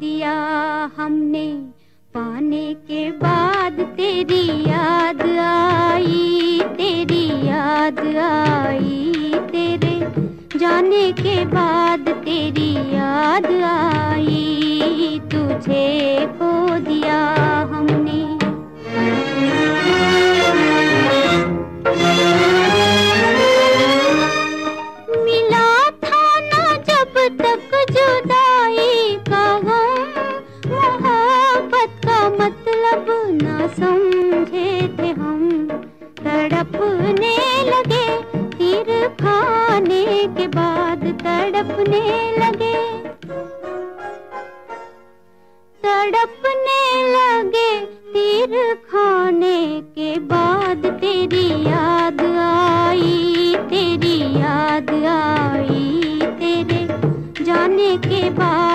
दिया हमने, पाने के बाद तेरी याद आई, तेरी याद आई, तेरे जाने के बाद तेरी याद आई। तड़पने लगे तीर खाने के बाद तेरी याद आई, तेरी याद आई तेरे जाने के बाद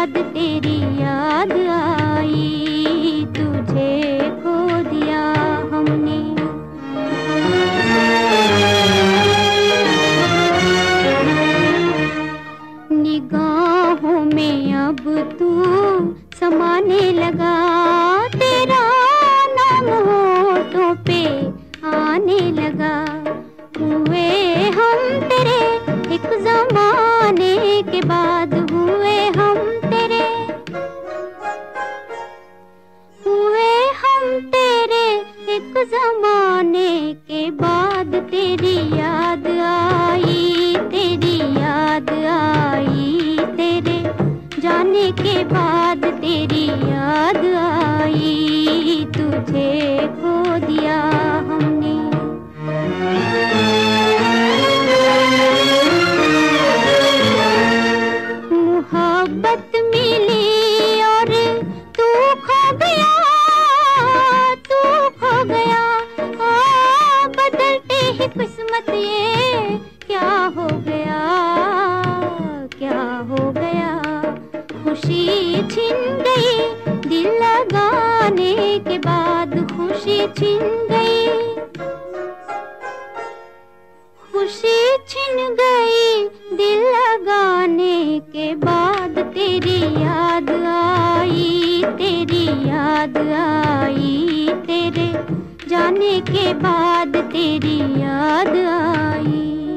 बाद तेरी याद आई, तेरी याद आई, तेरे जाने के बाद तेरी याद आई, तुझे खो किस्मत ये, क्या हो गया, क्या हो गया? खुशी छिन गई दिल लगाने के बाद, खुशी छिन गई। खुशी छिन गई दिल लगाने के बाद, तेरी याद आई, तेरी याद आई। तेरे जाने के बाद तेरी याद आई।